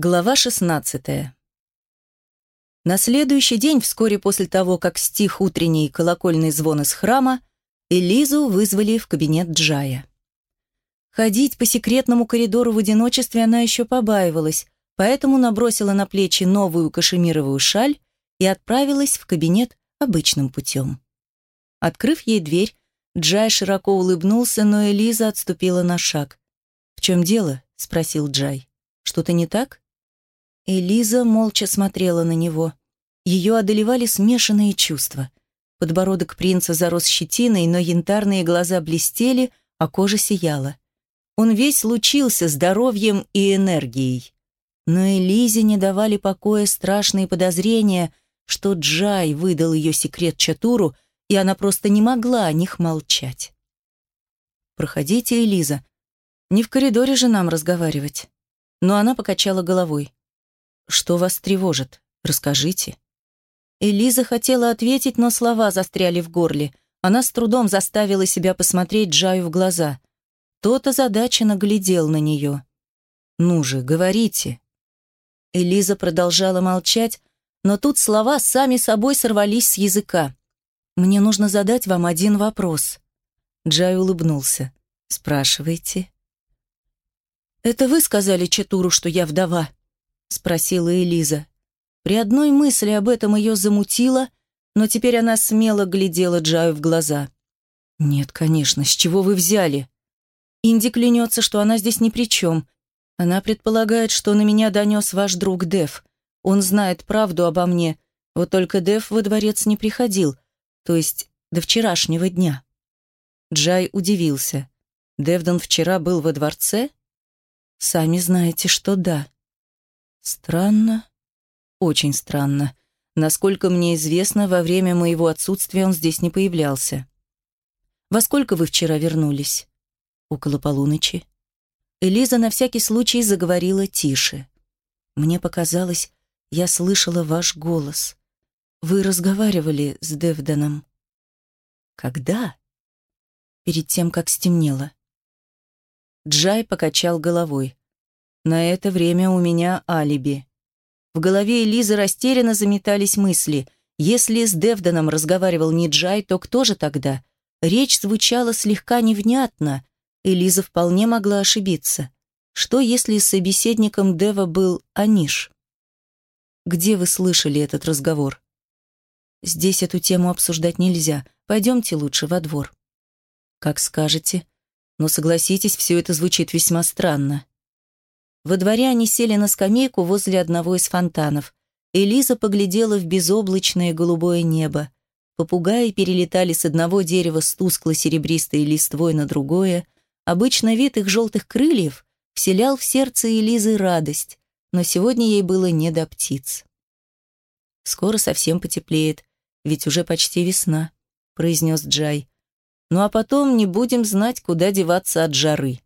Глава 16. На следующий день, вскоре после того, как стих утренний колокольный звон из храма, Элизу вызвали в кабинет Джая. Ходить по секретному коридору в одиночестве она еще побаивалась, поэтому набросила на плечи новую кашемировую шаль и отправилась в кабинет обычным путем. Открыв ей дверь, Джай широко улыбнулся, но Элиза отступила на шаг. «В чем дело?» — спросил Джай. «Что-то не так?» Элиза молча смотрела на него. Ее одолевали смешанные чувства. Подбородок принца зарос щетиной, но янтарные глаза блестели, а кожа сияла. Он весь лучился здоровьем и энергией. Но Элизе не давали покоя страшные подозрения, что Джай выдал ее секрет Чатуру, и она просто не могла о них молчать. «Проходите, Элиза. Не в коридоре же нам разговаривать». Но она покачала головой. Что вас тревожит? Расскажите». Элиза хотела ответить, но слова застряли в горле. Она с трудом заставила себя посмотреть Джаю в глаза. Тот озадаченно глядел на нее. «Ну же, говорите». Элиза продолжала молчать, но тут слова сами собой сорвались с языка. «Мне нужно задать вам один вопрос». Джай улыбнулся. «Спрашивайте». «Это вы сказали Четуру, что я вдова?» — спросила Элиза. При одной мысли об этом ее замутило, но теперь она смело глядела Джаю в глаза. «Нет, конечно, с чего вы взяли?» Инди клянется, что она здесь ни при чем. Она предполагает, что на меня донес ваш друг Дев. Он знает правду обо мне, вот только Дев во дворец не приходил, то есть до вчерашнего дня. Джай удивился. Девдон вчера был во дворце? Сами знаете, что да. Странно. Очень странно. Насколько мне известно, во время моего отсутствия он здесь не появлялся. Во сколько вы вчера вернулись? Около полуночи. Элиза на всякий случай заговорила тише. Мне показалось, я слышала ваш голос. Вы разговаривали с Девданом. Когда? Перед тем, как стемнело. Джай покачал головой. На это время у меня алиби. В голове Элизы растерянно заметались мысли. Если с Девданом разговаривал не Джай, то кто же тогда? Речь звучала слегка невнятно. Элиза вполне могла ошибиться. Что, если собеседником Дева был Аниш? Где вы слышали этот разговор? Здесь эту тему обсуждать нельзя. Пойдемте лучше во двор. Как скажете. Но согласитесь, все это звучит весьма странно. Во дворе они сели на скамейку возле одного из фонтанов. Элиза поглядела в безоблачное голубое небо. Попугаи перелетали с одного дерева с тускло-серебристой листвой на другое. Обычно вид их желтых крыльев вселял в сердце Элизы радость, но сегодня ей было не до птиц. «Скоро совсем потеплеет, ведь уже почти весна», — произнес Джай. «Ну а потом не будем знать, куда деваться от жары».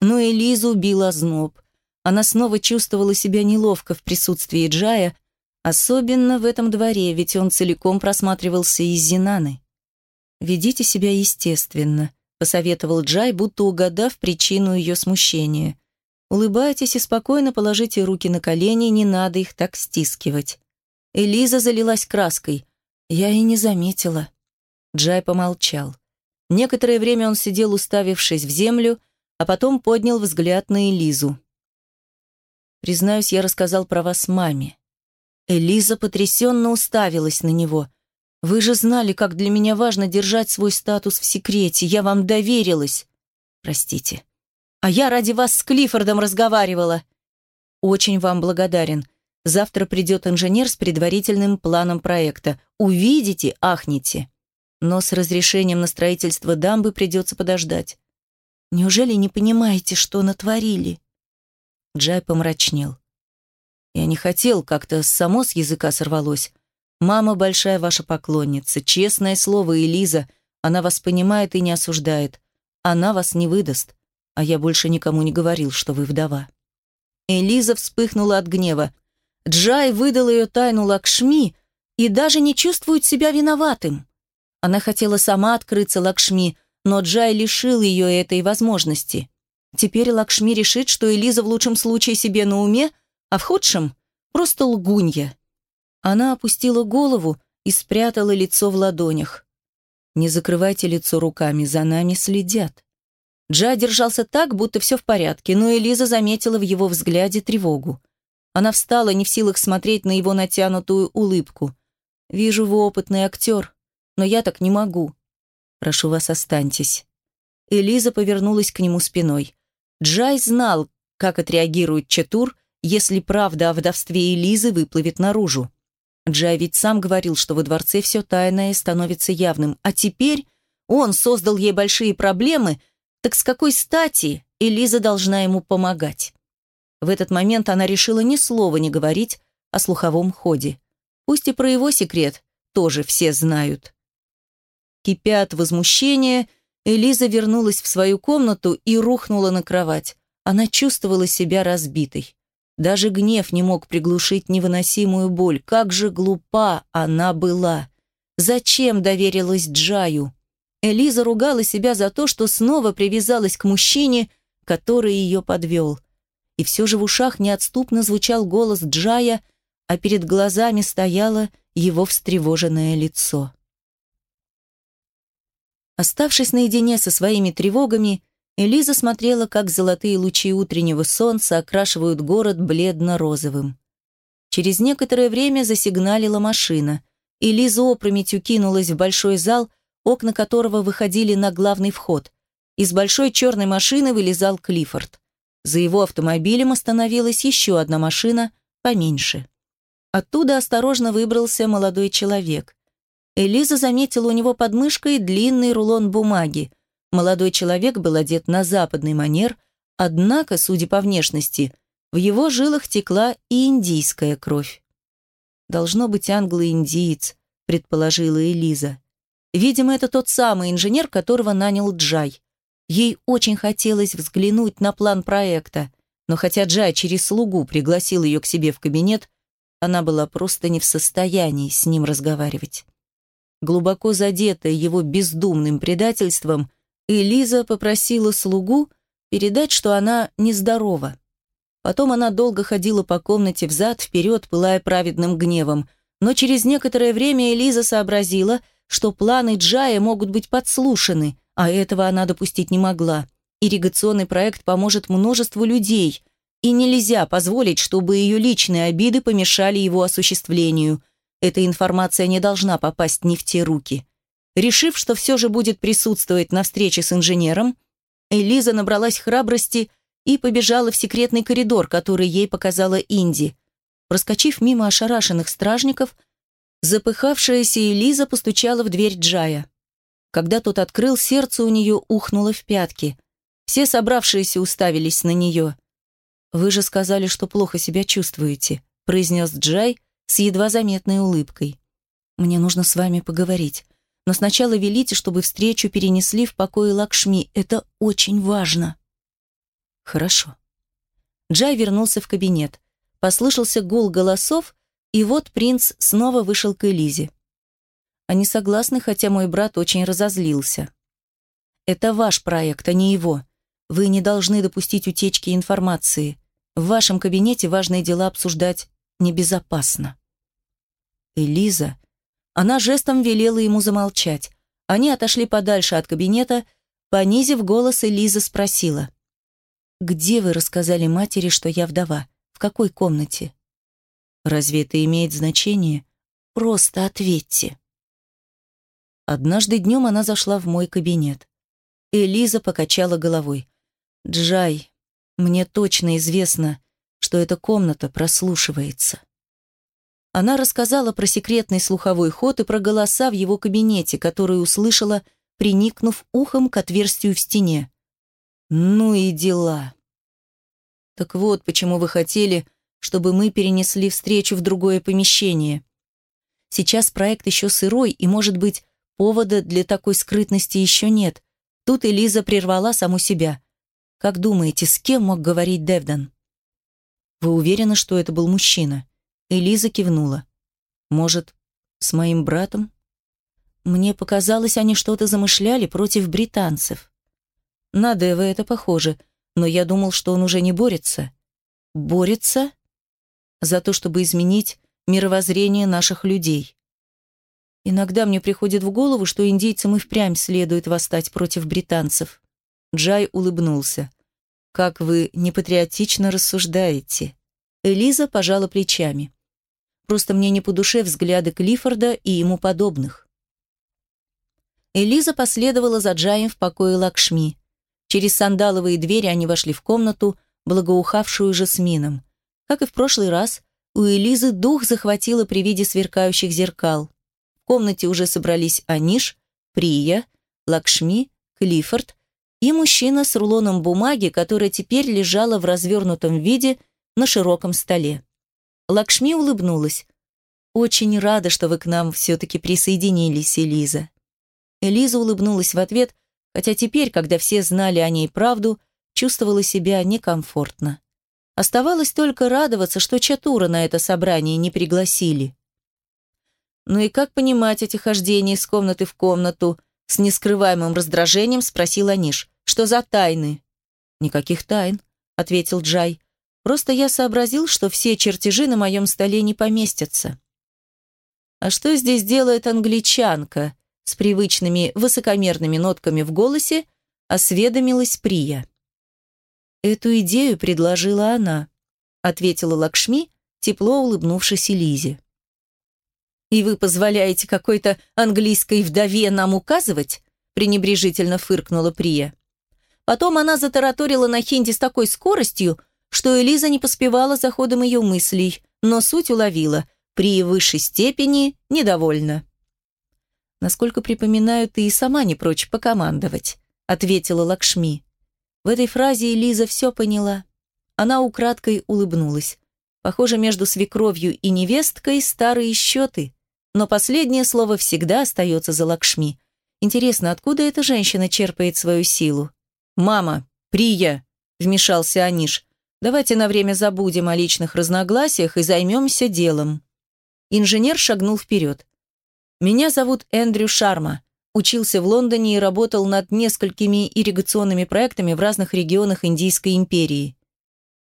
Но Элизу бил озноб. Она снова чувствовала себя неловко в присутствии Джая, особенно в этом дворе, ведь он целиком просматривался из Зинаны. «Ведите себя естественно», — посоветовал Джай, будто угадав причину ее смущения. «Улыбайтесь и спокойно положите руки на колени, не надо их так стискивать». Элиза залилась краской. Я и не заметила. Джай помолчал. Некоторое время он сидел, уставившись в землю, а потом поднял взгляд на Элизу. Признаюсь, я рассказал про вас маме. Элиза потрясенно уставилась на него. Вы же знали, как для меня важно держать свой статус в секрете. Я вам доверилась. Простите. А я ради вас с Клиффордом разговаривала. Очень вам благодарен. Завтра придет инженер с предварительным планом проекта. Увидите, ахните. Но с разрешением на строительство дамбы придется подождать. Неужели не понимаете, что натворили? Джай помрачнел. «Я не хотел, как-то само с языка сорвалось. Мама большая ваша поклонница, честное слово, Элиза, она вас понимает и не осуждает. Она вас не выдаст, а я больше никому не говорил, что вы вдова». Элиза вспыхнула от гнева. Джай выдал ее тайну Лакшми и даже не чувствует себя виноватым. Она хотела сама открыться Лакшми, но Джай лишил ее этой возможности. Теперь Лакшми решит, что Элиза в лучшем случае себе на уме, а в худшем — просто лгунья. Она опустила голову и спрятала лицо в ладонях. «Не закрывайте лицо руками, за нами следят». Джа держался так, будто все в порядке, но Элиза заметила в его взгляде тревогу. Она встала, не в силах смотреть на его натянутую улыбку. «Вижу, вы опытный актер, но я так не могу. Прошу вас, останьтесь». Элиза повернулась к нему спиной. Джай знал, как отреагирует Четур, если правда о вдовстве Элизы выплывет наружу. Джай ведь сам говорил, что во дворце все тайное становится явным, а теперь он создал ей большие проблемы, так с какой стати Элиза должна ему помогать? В этот момент она решила ни слова не говорить о слуховом ходе. Пусть и про его секрет тоже все знают. Кипя от возмущения, Элиза вернулась в свою комнату и рухнула на кровать. Она чувствовала себя разбитой. Даже гнев не мог приглушить невыносимую боль. Как же глупа она была! Зачем доверилась Джаю? Элиза ругала себя за то, что снова привязалась к мужчине, который ее подвел. И все же в ушах неотступно звучал голос Джая, а перед глазами стояло его встревоженное лицо. Оставшись наедине со своими тревогами, Элиза смотрела, как золотые лучи утреннего солнца окрашивают город бледно-розовым. Через некоторое время засигналила машина. Элиза опрометью кинулась в большой зал, окна которого выходили на главный вход. Из большой черной машины вылезал Клиффорд. За его автомобилем остановилась еще одна машина, поменьше. Оттуда осторожно выбрался молодой человек. Элиза заметила у него под мышкой длинный рулон бумаги – Молодой человек был одет на западный манер, однако, судя по внешности, в его жилах текла и индийская кровь. «Должно быть англо-индиец», — предположила Элиза. «Видимо, это тот самый инженер, которого нанял Джай. Ей очень хотелось взглянуть на план проекта, но хотя Джай через слугу пригласил ее к себе в кабинет, она была просто не в состоянии с ним разговаривать. Глубоко задетая его бездумным предательством, и Лиза попросила слугу передать, что она нездорова. Потом она долго ходила по комнате взад-вперед, пылая праведным гневом, но через некоторое время Элиза сообразила, что планы Джая могут быть подслушаны, а этого она допустить не могла. Ирригационный проект поможет множеству людей, и нельзя позволить, чтобы ее личные обиды помешали его осуществлению. Эта информация не должна попасть не в те руки. Решив, что все же будет присутствовать на встрече с инженером, Элиза набралась храбрости и побежала в секретный коридор, который ей показала Инди. Проскочив мимо ошарашенных стражников, запыхавшаяся Элиза постучала в дверь Джая. Когда тот открыл, сердце у нее ухнуло в пятки. Все собравшиеся уставились на нее. «Вы же сказали, что плохо себя чувствуете», произнес Джай с едва заметной улыбкой. «Мне нужно с вами поговорить но сначала велите, чтобы встречу перенесли в покое Лакшми. Это очень важно». «Хорошо». Джай вернулся в кабинет. Послышался гул голосов, и вот принц снова вышел к Элизе. Они согласны, хотя мой брат очень разозлился. «Это ваш проект, а не его. Вы не должны допустить утечки информации. В вашем кабинете важные дела обсуждать небезопасно». Элиза она жестом велела ему замолчать. Они отошли подальше от кабинета. Понизив голос, Элиза спросила. «Где вы рассказали матери, что я вдова? В какой комнате?» «Разве это имеет значение? Просто ответьте». Однажды днем она зашла в мой кабинет. Элиза покачала головой. «Джай, мне точно известно, что эта комната прослушивается». Она рассказала про секретный слуховой ход и про голоса в его кабинете, которые услышала, приникнув ухом к отверстию в стене. Ну и дела. Так вот, почему вы хотели, чтобы мы перенесли встречу в другое помещение. Сейчас проект еще сырой, и, может быть, повода для такой скрытности еще нет. Тут Элиза прервала саму себя. Как думаете, с кем мог говорить Девдан? Вы уверены, что это был мужчина? Элиза кивнула. «Может, с моим братом?» Мне показалось, они что-то замышляли против британцев. На Дева это похоже, но я думал, что он уже не борется. Борется? за то, чтобы изменить мировоззрение наших людей. Иногда мне приходит в голову, что индейцам и впрямь следует восстать против британцев. Джай улыбнулся. «Как вы непатриотично рассуждаете». Элиза пожала плечами. «Просто мне не по душе взгляды Клиффорда и ему подобных». Элиза последовала за Джаем в покое Лакшми. Через сандаловые двери они вошли в комнату, благоухавшую жасмином. Как и в прошлый раз, у Элизы дух захватило при виде сверкающих зеркал. В комнате уже собрались Аниш, Прия, Лакшми, Клиффорд и мужчина с рулоном бумаги, которая теперь лежала в развернутом виде на широком столе. Лакшми улыбнулась. «Очень рада, что вы к нам все-таки присоединились, Элиза». Элиза улыбнулась в ответ, хотя теперь, когда все знали о ней правду, чувствовала себя некомфортно. Оставалось только радоваться, что Чатура на это собрание не пригласили. «Ну и как понимать эти хождения из комнаты в комнату?» С нескрываемым раздражением спросил Аниш. «Что за тайны?» «Никаких тайн», — ответил Джай. «Просто я сообразил, что все чертежи на моем столе не поместятся». «А что здесь делает англичанка?» С привычными высокомерными нотками в голосе осведомилась Прия. «Эту идею предложила она», — ответила Лакшми, тепло улыбнувшись Элизе. «И вы позволяете какой-то английской вдове нам указывать?» пренебрежительно фыркнула Прия. Потом она затараторила на хинди с такой скоростью, что Элиза не поспевала за ходом ее мыслей, но суть уловила. При высшей степени недовольна. «Насколько припоминаю, ты и сама не прочь покомандовать», ответила Лакшми. В этой фразе Элиза все поняла. Она украдкой улыбнулась. Похоже, между свекровью и невесткой старые счеты. Но последнее слово всегда остается за Лакшми. Интересно, откуда эта женщина черпает свою силу? «Мама, Прия!» – вмешался Аниш. «Давайте на время забудем о личных разногласиях и займемся делом». Инженер шагнул вперед. «Меня зовут Эндрю Шарма. Учился в Лондоне и работал над несколькими ирригационными проектами в разных регионах Индийской империи.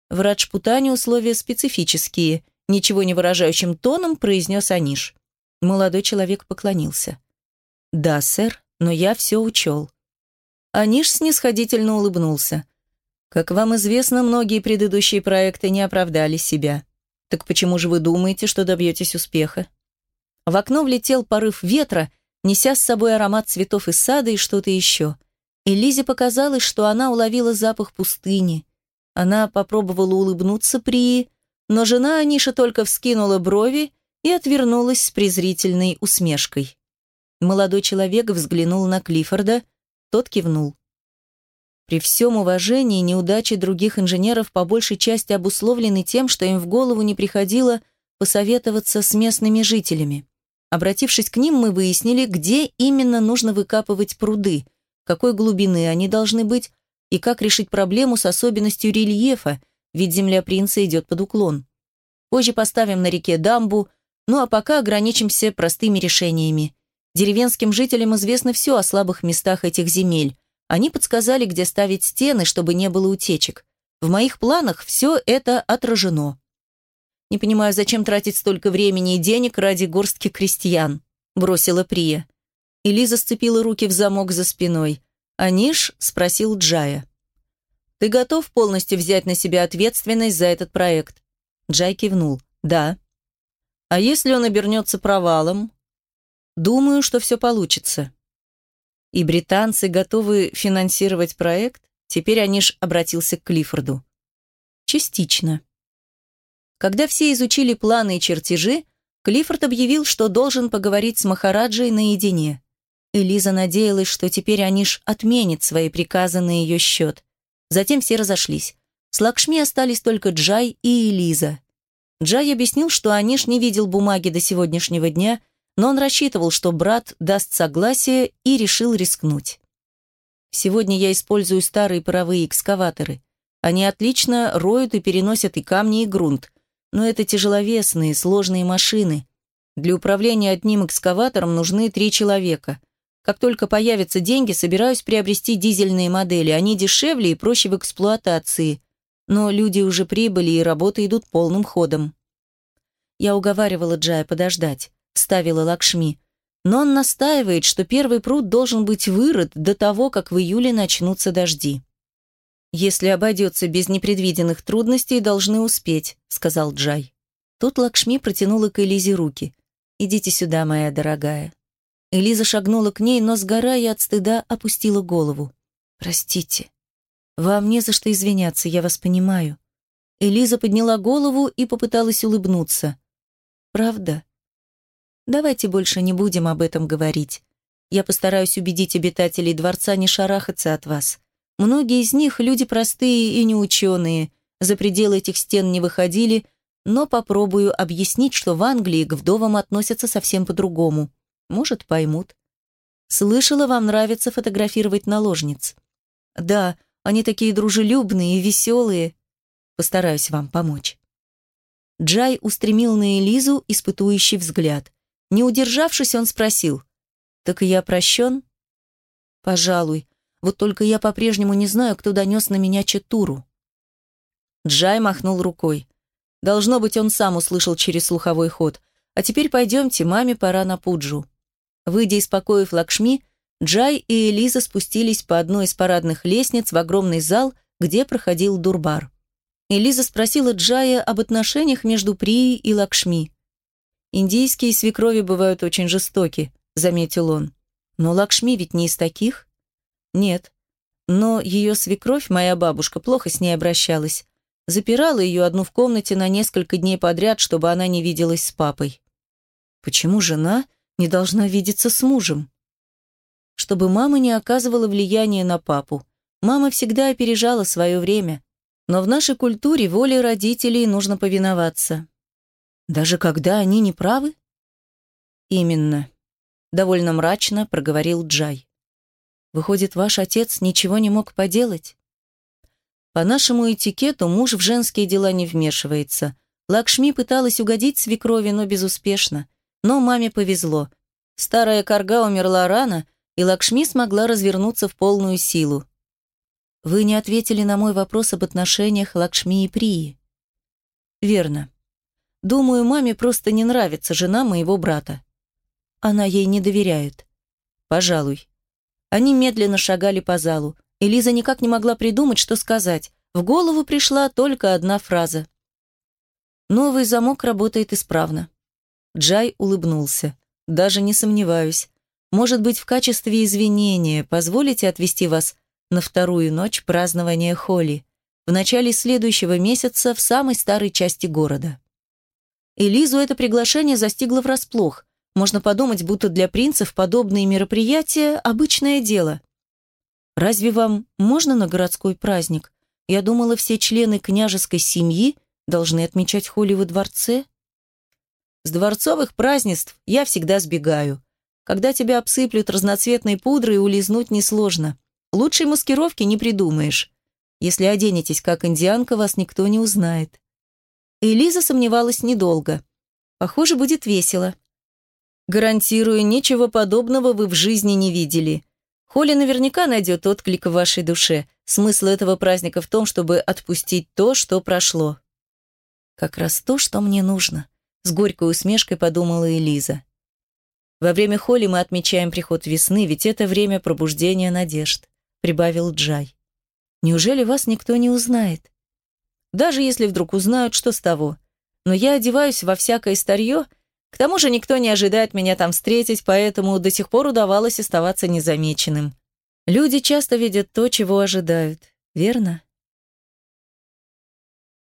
В Раджпутане условия специфические, ничего не выражающим тоном произнес Аниш. Молодой человек поклонился. «Да, сэр, но я все учел». Аниш снисходительно улыбнулся. «Как вам известно, многие предыдущие проекты не оправдали себя. Так почему же вы думаете, что добьетесь успеха?» В окно влетел порыв ветра, неся с собой аромат цветов из сада и что-то еще. И Лизе показалось, что она уловила запах пустыни. Она попробовала улыбнуться при... Но жена Аниша только вскинула брови и отвернулась с презрительной усмешкой. Молодой человек взглянул на Клиффорда, тот кивнул. При всем уважении неудачи других инженеров по большей части обусловлены тем, что им в голову не приходило посоветоваться с местными жителями. Обратившись к ним, мы выяснили, где именно нужно выкапывать пруды, какой глубины они должны быть и как решить проблему с особенностью рельефа, ведь земля принца идет под уклон. Позже поставим на реке дамбу, ну а пока ограничимся простыми решениями. Деревенским жителям известно все о слабых местах этих земель. Они подсказали, где ставить стены, чтобы не было утечек. В моих планах все это отражено. Не понимаю, зачем тратить столько времени и денег ради горстки крестьян, бросила Прия. Элиза сцепила руки в замок за спиной. Аниш спросил Джая. «Ты готов полностью взять на себя ответственность за этот проект?» Джай кивнул. «Да». А если он обернется провалом? Думаю, что все получится. И британцы готовы финансировать проект? Теперь Аниш обратился к Клиффорду. Частично. Когда все изучили планы и чертежи, Клиффорд объявил, что должен поговорить с Махараджей наедине. Элиза надеялась, что теперь Аниш отменит свои приказы на ее счет. Затем все разошлись. С Лакшми остались только Джай и Элиза. Джай объяснил, что Аниш не видел бумаги до сегодняшнего дня, но он рассчитывал, что брат даст согласие и решил рискнуть. «Сегодня я использую старые паровые экскаваторы. Они отлично роют и переносят и камни, и грунт, но это тяжеловесные, сложные машины. Для управления одним экскаватором нужны три человека. Как только появятся деньги, собираюсь приобрести дизельные модели. Они дешевле и проще в эксплуатации но люди уже прибыли, и работы идут полным ходом. Я уговаривала Джая подождать, ставила Лакшми. Но он настаивает, что первый пруд должен быть вырыт до того, как в июле начнутся дожди. «Если обойдется без непредвиденных трудностей, должны успеть», — сказал Джай. Тут Лакшми протянула к Элизе руки. «Идите сюда, моя дорогая». Элиза шагнула к ней, но, сгорая от стыда, опустила голову. «Простите. Вам не за что извиняться, я вас понимаю». Элиза подняла голову и попыталась улыбнуться. «Правда? Давайте больше не будем об этом говорить. Я постараюсь убедить обитателей дворца не шарахаться от вас. Многие из них люди простые и неученые, за пределы этих стен не выходили, но попробую объяснить, что в Англии к вдовам относятся совсем по-другому. Может, поймут. Слышала, вам нравится фотографировать наложниц. Да, они такие дружелюбные и веселые. Постараюсь вам помочь. Джай устремил на Элизу испытующий взгляд. Не удержавшись, он спросил. «Так я прощен?» «Пожалуй. Вот только я по-прежнему не знаю, кто донес на меня Четуру». Джай махнул рукой. Должно быть, он сам услышал через слуховой ход. «А теперь пойдемте, маме пора на пуджу». Выйдя из покоев Лакшми, Джай и Элиза спустились по одной из парадных лестниц в огромный зал, где проходил дурбар. Элиза спросила Джая об отношениях между Прией и Лакшми. «Индийские свекрови бывают очень жестоки», — заметил он. «Но Лакшми ведь не из таких?» «Нет. Но ее свекровь, моя бабушка, плохо с ней обращалась. Запирала ее одну в комнате на несколько дней подряд, чтобы она не виделась с папой». «Почему жена не должна видеться с мужем?» «Чтобы мама не оказывала влияния на папу. Мама всегда опережала свое время. Но в нашей культуре воле родителей нужно повиноваться. Даже когда они не правы? Именно. Довольно мрачно проговорил Джай. Выходит, ваш отец ничего не мог поделать? По нашему этикету муж в женские дела не вмешивается. Лакшми пыталась угодить свекрови, но безуспешно. Но маме повезло. Старая корга умерла рано, и Лакшми смогла развернуться в полную силу. Вы не ответили на мой вопрос об отношениях Лакшми и Прии. Верно. Думаю, маме просто не нравится жена моего брата. Она ей не доверяет. Пожалуй. Они медленно шагали по залу. Элиза никак не могла придумать, что сказать. В голову пришла только одна фраза. Новый замок работает исправно. Джай улыбнулся. Даже не сомневаюсь. Может быть, в качестве извинения позволите отвезти вас на вторую ночь празднования Холли в начале следующего месяца в самой старой части города. Элизу это приглашение застигло врасплох. Можно подумать, будто для принцев подобные мероприятия – обычное дело. «Разве вам можно на городской праздник? Я думала, все члены княжеской семьи должны отмечать холи во дворце». «С дворцовых празднеств я всегда сбегаю. Когда тебя обсыплют разноцветной пудрой, улизнуть несложно. Лучшей маскировки не придумаешь. Если оденетесь как индианка, вас никто не узнает». Элиза сомневалась недолго. Похоже, будет весело. Гарантирую, ничего подобного вы в жизни не видели. Холли наверняка найдет отклик в вашей душе. Смысл этого праздника в том, чтобы отпустить то, что прошло. Как раз то, что мне нужно, с горькой усмешкой подумала Элиза. Во время Холли мы отмечаем приход весны, ведь это время пробуждения надежд, прибавил Джай. Неужели вас никто не узнает? Даже если вдруг узнают, что с того. Но я одеваюсь во всякое старье, к тому же никто не ожидает меня там встретить, поэтому до сих пор удавалось оставаться незамеченным. Люди часто видят то, чего ожидают, верно?